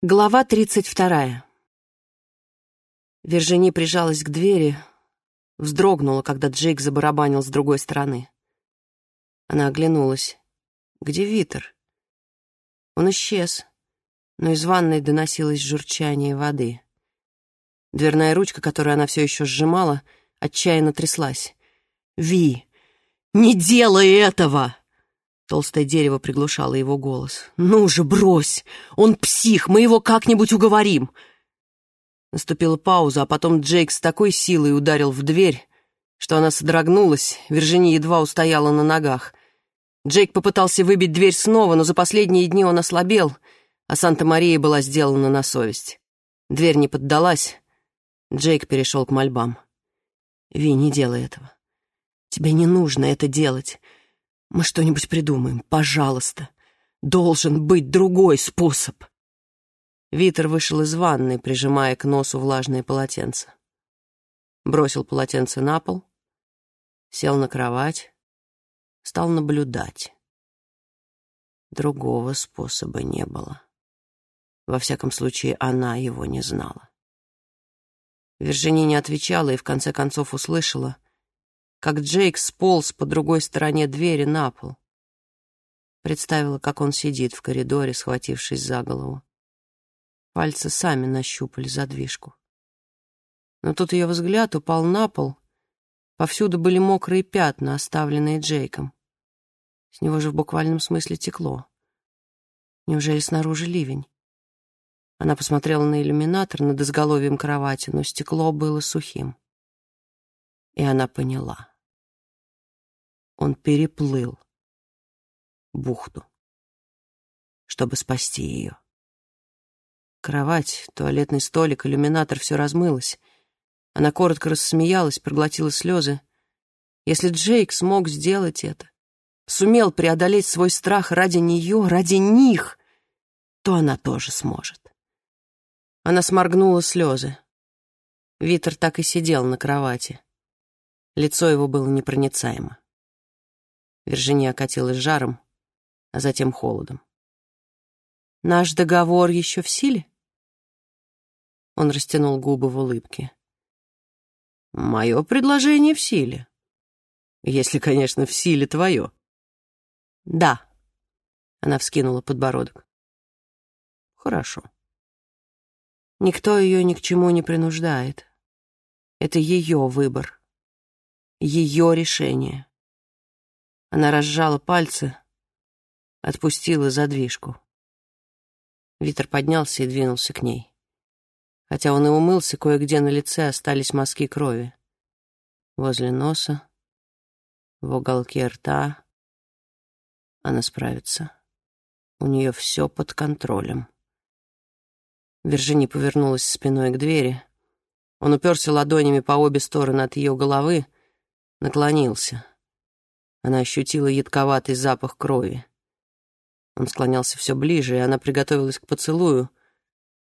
Глава тридцать вторая. Вержини прижалась к двери, вздрогнула, когда Джейк забарабанил с другой стороны. Она оглянулась. Где Витер? Он исчез, но из ванной доносилось журчание воды. Дверная ручка, которую она все еще сжимала, отчаянно тряслась. «Ви, не делай этого!» Толстое дерево приглушало его голос. «Ну же, брось! Он псих, мы его как-нибудь уговорим!» Наступила пауза, а потом Джейк с такой силой ударил в дверь, что она содрогнулась, Виржини едва устояла на ногах. Джейк попытался выбить дверь снова, но за последние дни он ослабел, а Санта-Мария была сделана на совесть. Дверь не поддалась. Джейк перешел к мольбам. «Ви, не делай этого. Тебе не нужно это делать. Мы что-нибудь придумаем, пожалуйста. Должен быть другой способ. Витер вышел из ванной, прижимая к носу влажное полотенце. Бросил полотенце на пол, сел на кровать, стал наблюдать. Другого способа не было. Во всяком случае, она его не знала. Виржини не отвечала и в конце концов услышала — как Джейк сполз по другой стороне двери на пол. Представила, как он сидит в коридоре, схватившись за голову. Пальцы сами нащупали задвижку. Но тут ее взгляд упал на пол. Повсюду были мокрые пятна, оставленные Джейком. С него же в буквальном смысле текло. Неужели снаружи ливень? Она посмотрела на иллюминатор над изголовьем кровати, но стекло было сухим. И она поняла. Он переплыл бухту, чтобы спасти ее. Кровать, туалетный столик, иллюминатор — все размылось. Она коротко рассмеялась, проглотила слезы. Если Джейк смог сделать это, сумел преодолеть свой страх ради нее, ради них, то она тоже сможет. Она сморгнула слезы. Витер так и сидел на кровати. Лицо его было непроницаемо. Виржиния окатилась жаром, а затем холодом. «Наш договор еще в силе?» Он растянул губы в улыбке. «Мое предложение в силе. Если, конечно, в силе твое». «Да», — она вскинула подбородок. «Хорошо». Никто ее ни к чему не принуждает. Это ее выбор ее решение. Она разжала пальцы, отпустила задвижку. Витер поднялся и двинулся к ней. Хотя он и умылся, кое-где на лице остались мазки крови. Возле носа, в уголке рта. Она справится. У нее все под контролем. Виржини повернулась спиной к двери. Он уперся ладонями по обе стороны от ее головы, наклонился. Она ощутила едковатый запах крови. Он склонялся все ближе, и она приготовилась к поцелую,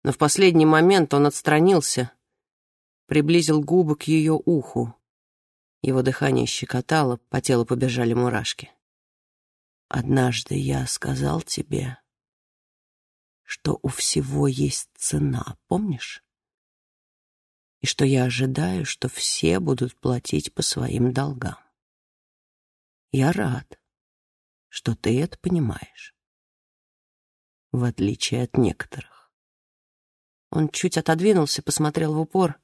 но в последний момент он отстранился, приблизил губы к ее уху. Его дыхание щекотало, по телу побежали мурашки. «Однажды я сказал тебе, что у всего есть цена, помнишь?» и что я ожидаю, что все будут платить по своим долгам. Я рад, что ты это понимаешь, в отличие от некоторых. Он чуть отодвинулся, посмотрел в упор.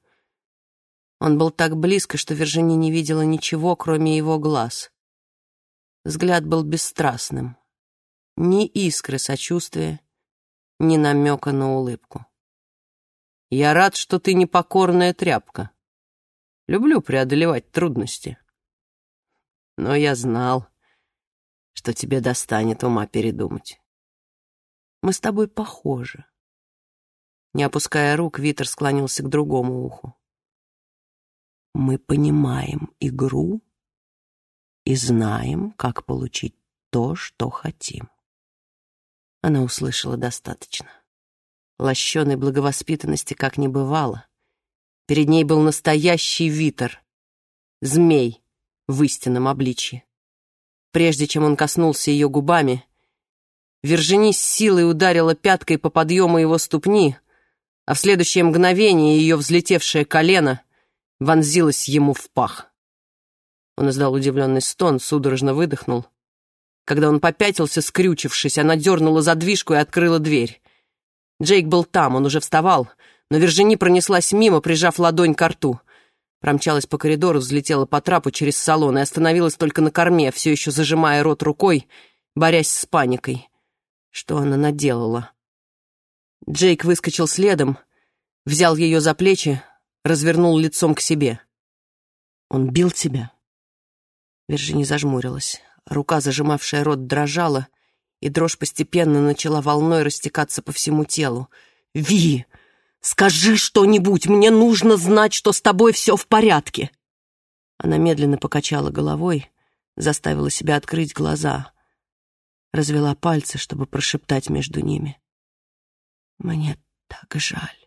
Он был так близко, что Вержини не видела ничего, кроме его глаз. Взгляд был бесстрастным. Ни искры сочувствия, ни намека на улыбку. Я рад, что ты непокорная тряпка. Люблю преодолевать трудности. Но я знал, что тебе достанет ума передумать. Мы с тобой похожи. Не опуская рук, Витер склонился к другому уху. Мы понимаем игру и знаем, как получить то, что хотим. Она услышала достаточно лощеной благовоспитанности как не бывало. Перед ней был настоящий витер, змей в истинном обличье. Прежде чем он коснулся ее губами, Вержини с силой ударила пяткой по подъему его ступни, а в следующее мгновение ее взлетевшее колено вонзилось ему в пах. Он издал удивленный стон, судорожно выдохнул. Когда он попятился, скрючившись, она дернула задвижку и открыла дверь. Джейк был там, он уже вставал, но Вержини пронеслась мимо, прижав ладонь к рту. Промчалась по коридору, взлетела по трапу через салон и остановилась только на корме, все еще зажимая рот рукой, борясь с паникой. Что она наделала? Джейк выскочил следом, взял ее за плечи, развернул лицом к себе. «Он бил тебя?» Вержини зажмурилась. Рука, зажимавшая рот, дрожала, и дрожь постепенно начала волной растекаться по всему телу. «Ви, скажи что-нибудь! Мне нужно знать, что с тобой все в порядке!» Она медленно покачала головой, заставила себя открыть глаза, развела пальцы, чтобы прошептать между ними. «Мне так жаль».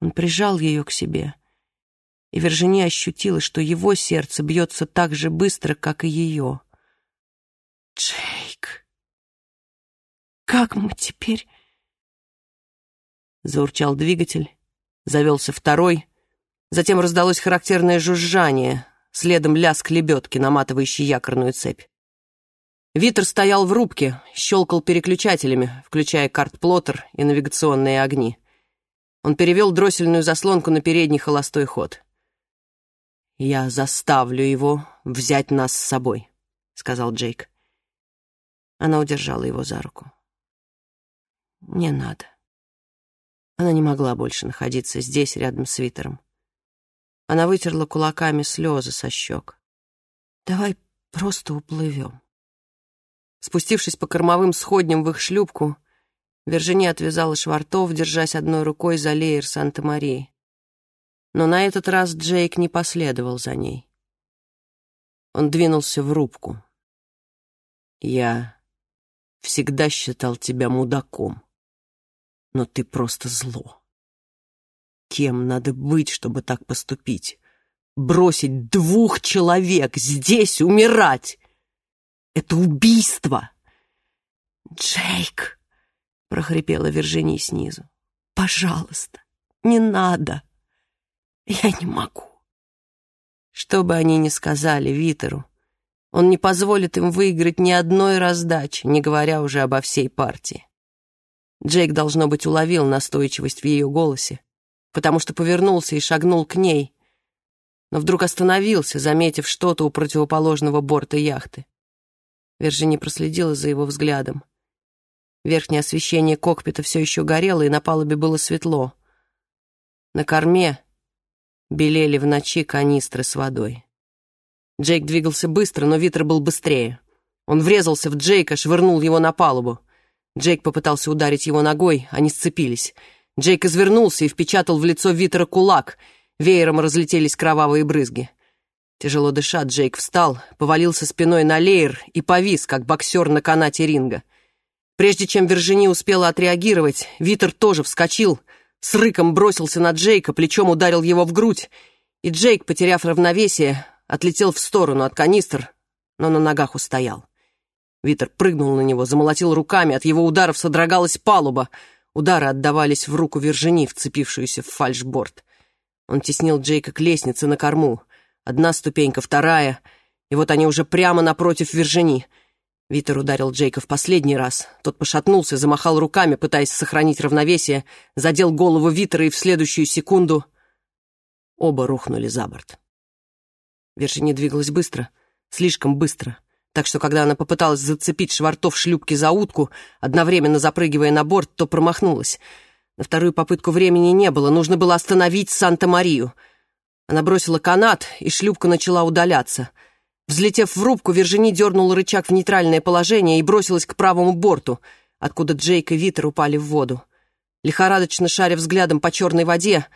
Он прижал ее к себе, и Вержини ощутила, что его сердце бьется так же быстро, как и ее. «Джейк, как мы теперь...» Заурчал двигатель, завелся второй, затем раздалось характерное жужжание, следом лязг лебедки, наматывающий якорную цепь. Витер стоял в рубке, щелкал переключателями, включая карт-плоттер и навигационные огни. Он перевел дроссельную заслонку на передний холостой ход. «Я заставлю его взять нас с собой», — сказал Джейк. Она удержала его за руку. «Не надо». Она не могла больше находиться здесь, рядом с Витером. Она вытерла кулаками слезы со щек. «Давай просто уплывем». Спустившись по кормовым сходням в их шлюпку, Вержини отвязала швартов, держась одной рукой за леер Санта-Марии. Но на этот раз Джейк не последовал за ней. Он двинулся в рубку. «Я всегда считал тебя мудаком, но ты просто зло. Кем надо быть, чтобы так поступить? Бросить двух человек здесь умирать? Это убийство!» «Джейк!» — прохрипела Виржиния снизу. «Пожалуйста, не надо!» Я не могу. Что бы они ни сказали Витеру, он не позволит им выиграть ни одной раздачи, не говоря уже обо всей партии. Джейк, должно быть, уловил настойчивость в ее голосе, потому что повернулся и шагнул к ней, но вдруг остановился, заметив что-то у противоположного борта яхты. Вержини проследила за его взглядом. Верхнее освещение кокпита все еще горело, и на палубе было светло. На корме Белели в ночи канистры с водой. Джейк двигался быстро, но Витер был быстрее. Он врезался в Джейка, швырнул его на палубу. Джейк попытался ударить его ногой, они сцепились. Джейк извернулся и впечатал в лицо Витера кулак. Веером разлетелись кровавые брызги. Тяжело дыша, Джейк встал, повалился спиной на леер и повис, как боксер на канате ринга. Прежде чем Вержини успела отреагировать, Витер тоже вскочил, с рыком бросился на Джейка, плечом ударил его в грудь, и Джейк, потеряв равновесие, отлетел в сторону от канистр, но на ногах устоял. Витер прыгнул на него, замолотил руками, от его ударов содрогалась палуба. Удары отдавались в руку Вержини, вцепившуюся в фальшборд. Он теснил Джейка к лестнице на корму. Одна ступенька, вторая, и вот они уже прямо напротив Вержини — Витер ударил Джейка в последний раз. Тот пошатнулся, замахал руками, пытаясь сохранить равновесие, задел голову Витера, и в следующую секунду оба рухнули за борт. Вирджиния двигалась быстро, слишком быстро, так что когда она попыталась зацепить швартов шлюпки за утку, одновременно запрыгивая на борт, то промахнулась. На вторую попытку времени не было, нужно было остановить Санта-Марию. Она бросила канат, и шлюпка начала удаляться — Взлетев в рубку, Вержини дернула рычаг в нейтральное положение и бросилась к правому борту, откуда Джейк и Витер упали в воду. Лихорадочно шаря взглядом по черной воде,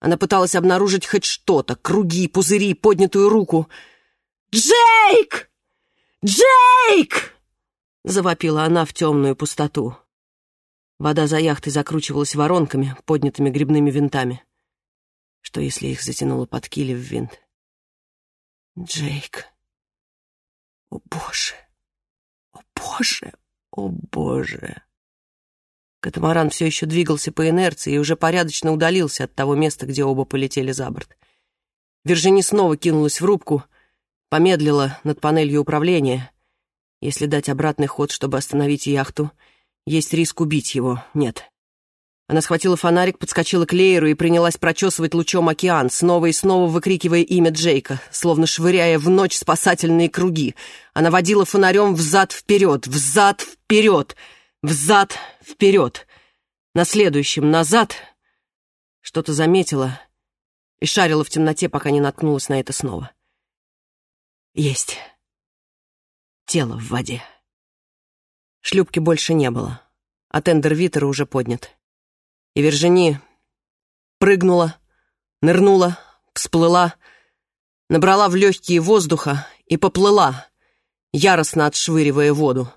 она пыталась обнаружить хоть что-то — круги, пузыри, поднятую руку. «Джейк! Джейк!» — завопила она в темную пустоту. Вода за яхтой закручивалась воронками, поднятыми грибными винтами. Что, если их затянуло под киле в винт? «Джейк!» О, Боже! О, Боже! О, боже! Катамаран все еще двигался по инерции и уже порядочно удалился от того места, где оба полетели за борт. Вержини снова кинулась в рубку, помедлила над панелью управления. Если дать обратный ход, чтобы остановить яхту, есть риск убить его. Нет. Она схватила фонарик, подскочила к Лейеру и принялась прочесывать лучом океан, снова и снова выкрикивая имя Джейка, словно швыряя в ночь спасательные круги. Она водила фонарем взад-вперед, взад-вперед, взад-вперед. На следующем назад что-то заметила — и шарила в темноте, пока не наткнулась на это снова. Есть. Тело в воде. Шлюпки больше не было, а тендер Витера уже поднят. И Вержини прыгнула, нырнула, всплыла, набрала в легкие воздуха и поплыла, яростно отшвыривая воду.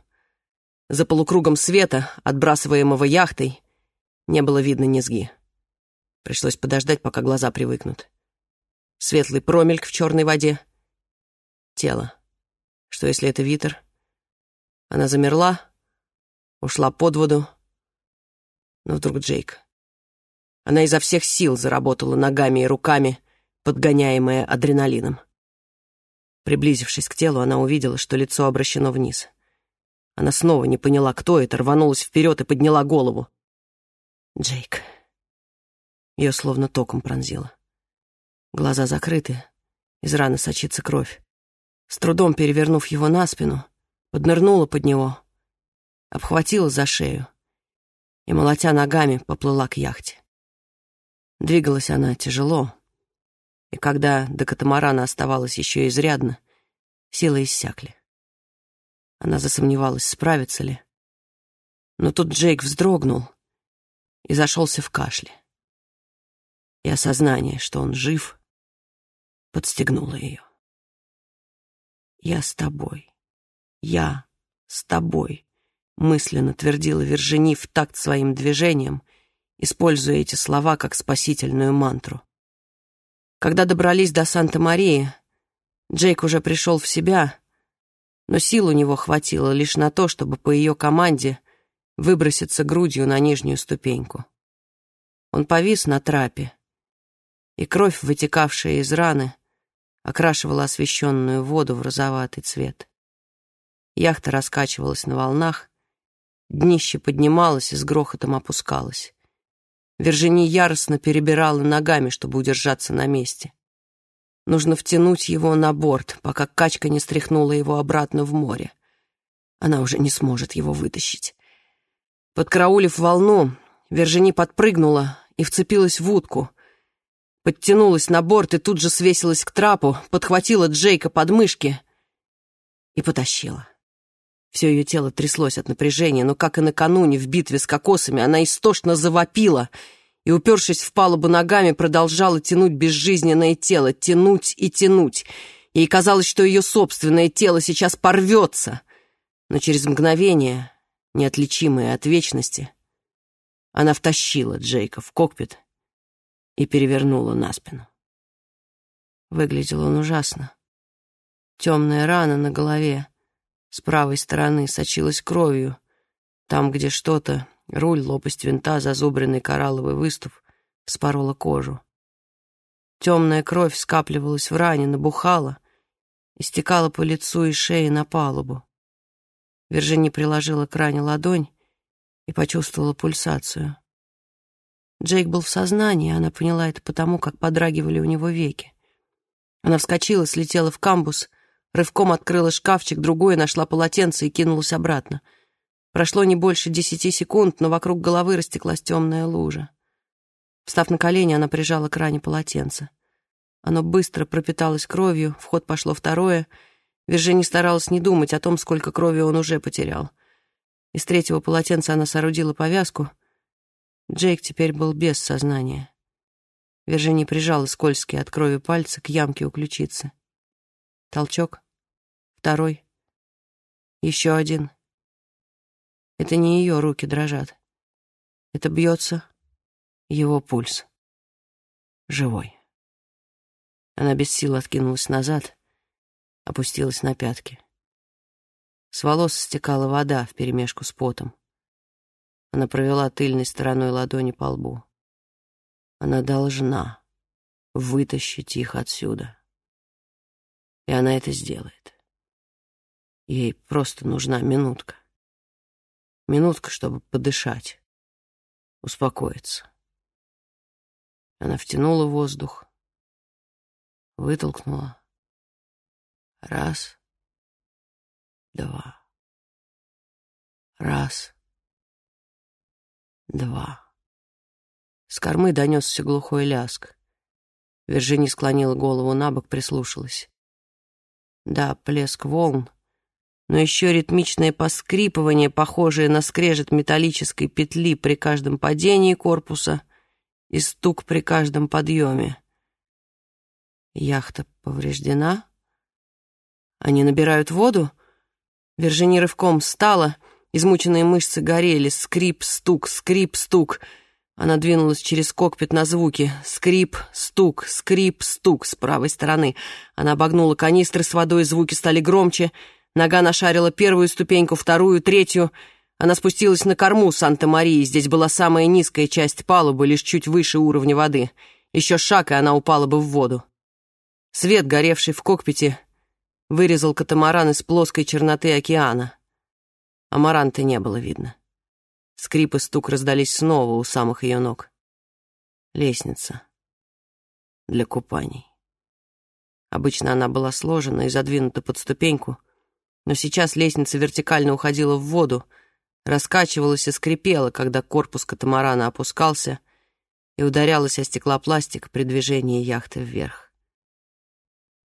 За полукругом света, отбрасываемого яхтой, не было видно низги. Пришлось подождать, пока глаза привыкнут. Светлый промельк в черной воде. Тело. Что, если это Витер? Она замерла, ушла под воду. Но вдруг Джейк. Она изо всех сил заработала ногами и руками, подгоняемая адреналином. Приблизившись к телу, она увидела, что лицо обращено вниз. Она снова не поняла, кто это, рванулась вперед и подняла голову. Джейк. Ее словно током пронзило. Глаза закрыты, из раны сочится кровь. С трудом перевернув его на спину, поднырнула под него, обхватила за шею и, молотя ногами, поплыла к яхте. Двигалась она тяжело, и когда до катамарана оставалось еще изрядно, силы иссякли. Она засомневалась, справится ли. Но тут Джейк вздрогнул и зашелся в кашле и осознание, что он жив, подстегнуло ее. «Я с тобой. Я с тобой», — мысленно твердила Вержини в такт своим движением, используя эти слова как спасительную мантру. Когда добрались до Санта-Марии, Джейк уже пришел в себя, но сил у него хватило лишь на то, чтобы по ее команде выброситься грудью на нижнюю ступеньку. Он повис на трапе, и кровь, вытекавшая из раны, окрашивала освещенную воду в розоватый цвет. Яхта раскачивалась на волнах, днище поднималось и с грохотом опускалось. Вержини яростно перебирала ногами, чтобы удержаться на месте. Нужно втянуть его на борт, пока качка не стряхнула его обратно в море. Она уже не сможет его вытащить. Подкраулив волну, Вержини подпрыгнула и вцепилась в утку, подтянулась на борт и тут же свесилась к трапу, подхватила Джейка под мышки и потащила. Все ее тело тряслось от напряжения, но, как и накануне в битве с кокосами, она истошно завопила и, упершись в палубу ногами, продолжала тянуть безжизненное тело, тянуть и тянуть. Ей казалось, что ее собственное тело сейчас порвется, но через мгновение, неотличимое от вечности, она втащила Джейка в кокпит и перевернула на спину. Выглядел он ужасно. Темная рана на голове с правой стороны сочилась кровью. Там, где что-то, руль, лопасть винта, зазубренный коралловый выступ, вспорола кожу. Темная кровь скапливалась в ране, набухала и стекала по лицу и шее на палубу. Вержини приложила к ране ладонь и почувствовала пульсацию. Джейк был в сознании, она поняла это потому, как подрагивали у него веки. Она вскочила, слетела в камбус, рывком открыла шкафчик, другое нашла полотенце и кинулась обратно. Прошло не больше десяти секунд, но вокруг головы растеклась темная лужа. Встав на колени, она прижала к ране полотенце. Оно быстро пропиталось кровью, в ход пошло второе. Виржини старалась не думать о том, сколько крови он уже потерял. Из третьего полотенца она соорудила повязку — Джейк теперь был без сознания. Вержини прижала скользкие от крови пальцы к ямке у ключицы. Толчок. Второй. Еще один. Это не ее руки дрожат. Это бьется его пульс. Живой. Она без сил откинулась назад, опустилась на пятки. С волос стекала вода вперемешку с потом. Она провела тыльной стороной ладони по лбу. Она должна вытащить их отсюда. И она это сделает. Ей просто нужна минутка. Минутка, чтобы подышать, успокоиться. Она втянула воздух, вытолкнула. Раз, два. Раз, два. С кормы донесся глухой ляск. Виржини склонила голову на бок, прислушалась. Да, плеск волн, но еще ритмичное поскрипывание, похожее на скрежет металлической петли при каждом падении корпуса и стук при каждом подъеме. Яхта повреждена? Они набирают воду? Вержини рывком встала, измученные мышцы горели, скрип, стук, скрип, стук. Она двинулась через кокпит на звуки. Скрип, стук, скрип, стук с правой стороны. Она обогнула канистры с водой, звуки стали громче. Нога нашарила первую ступеньку, вторую, третью. Она спустилась на корму Санта-Марии. Здесь была самая низкая часть палубы, лишь чуть выше уровня воды. Еще шаг, и она упала бы в воду. Свет, горевший в кокпите, вырезал катамаран из плоской черноты океана. Амаранта не было видно. Скрип и стук раздались снова у самых ее ног. Лестница для купаний. Обычно она была сложена и задвинута под ступеньку, но сейчас лестница вертикально уходила в воду, раскачивалась и скрипела, когда корпус катамарана опускался и ударялась о стеклопластик при движении яхты вверх.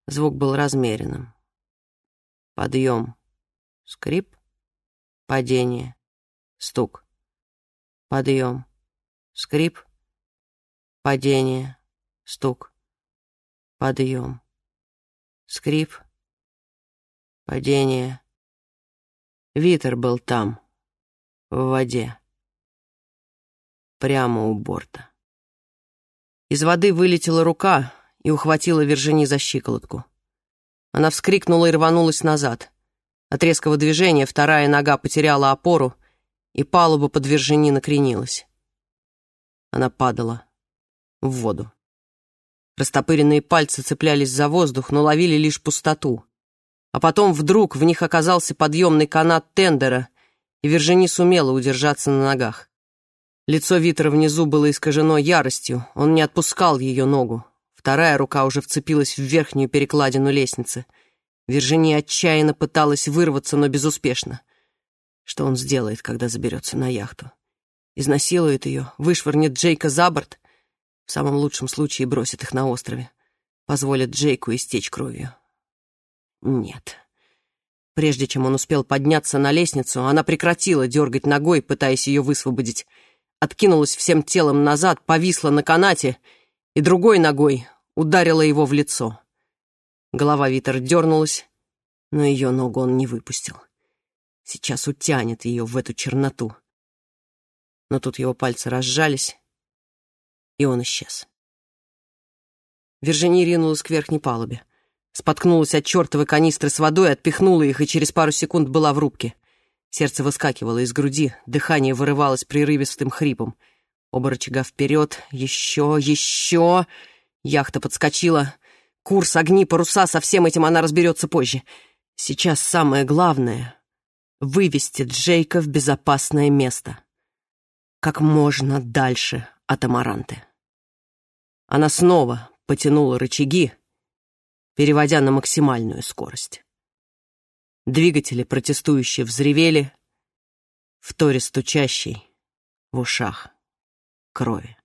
Звук был размеренным. Подъем. Скрип. Падение. Стук. Подъем. Скрип. Падение. Стук. Подъем. Скрип. Падение. Витер был там, в воде. Прямо у борта. Из воды вылетела рука и ухватила Вержини за щиколотку. Она вскрикнула и рванулась назад. От резкого движения вторая нога потеряла опору, и палуба под Вержини накренилась. Она падала в воду. Растопыренные пальцы цеплялись за воздух, но ловили лишь пустоту. А потом вдруг в них оказался подъемный канат тендера, и Вержини сумела удержаться на ногах. Лицо Витера внизу было искажено яростью, он не отпускал ее ногу. Вторая рука уже вцепилась в верхнюю перекладину лестницы. Виржиния отчаянно пыталась вырваться, но безуспешно. Что он сделает, когда заберется на яхту? Изнасилует ее, вышвырнет Джейка за борт, в самом лучшем случае бросит их на острове, позволит Джейку истечь кровью. Нет. Прежде чем он успел подняться на лестницу, она прекратила дергать ногой, пытаясь ее высвободить, откинулась всем телом назад, повисла на канате — и другой ногой ударила его в лицо. Голова Витер дернулась, но ее ногу он не выпустил. Сейчас утянет ее в эту черноту. Но тут его пальцы разжались, и он исчез. Виржини ринулась к верхней палубе. Споткнулась от чертовой канистры с водой, отпихнула их и через пару секунд была в рубке. Сердце выскакивало из груди, дыхание вырывалось прерывистым хрипом — Оба рычага вперед, еще, еще. Яхта подскочила. Курс, огни, паруса, со всем этим она разберется позже. Сейчас самое главное — вывести Джейка в безопасное место. Как можно дальше от Амаранты. Она снова потянула рычаги, переводя на максимальную скорость. Двигатели протестующие взревели, в торе стучащий в ушах крови.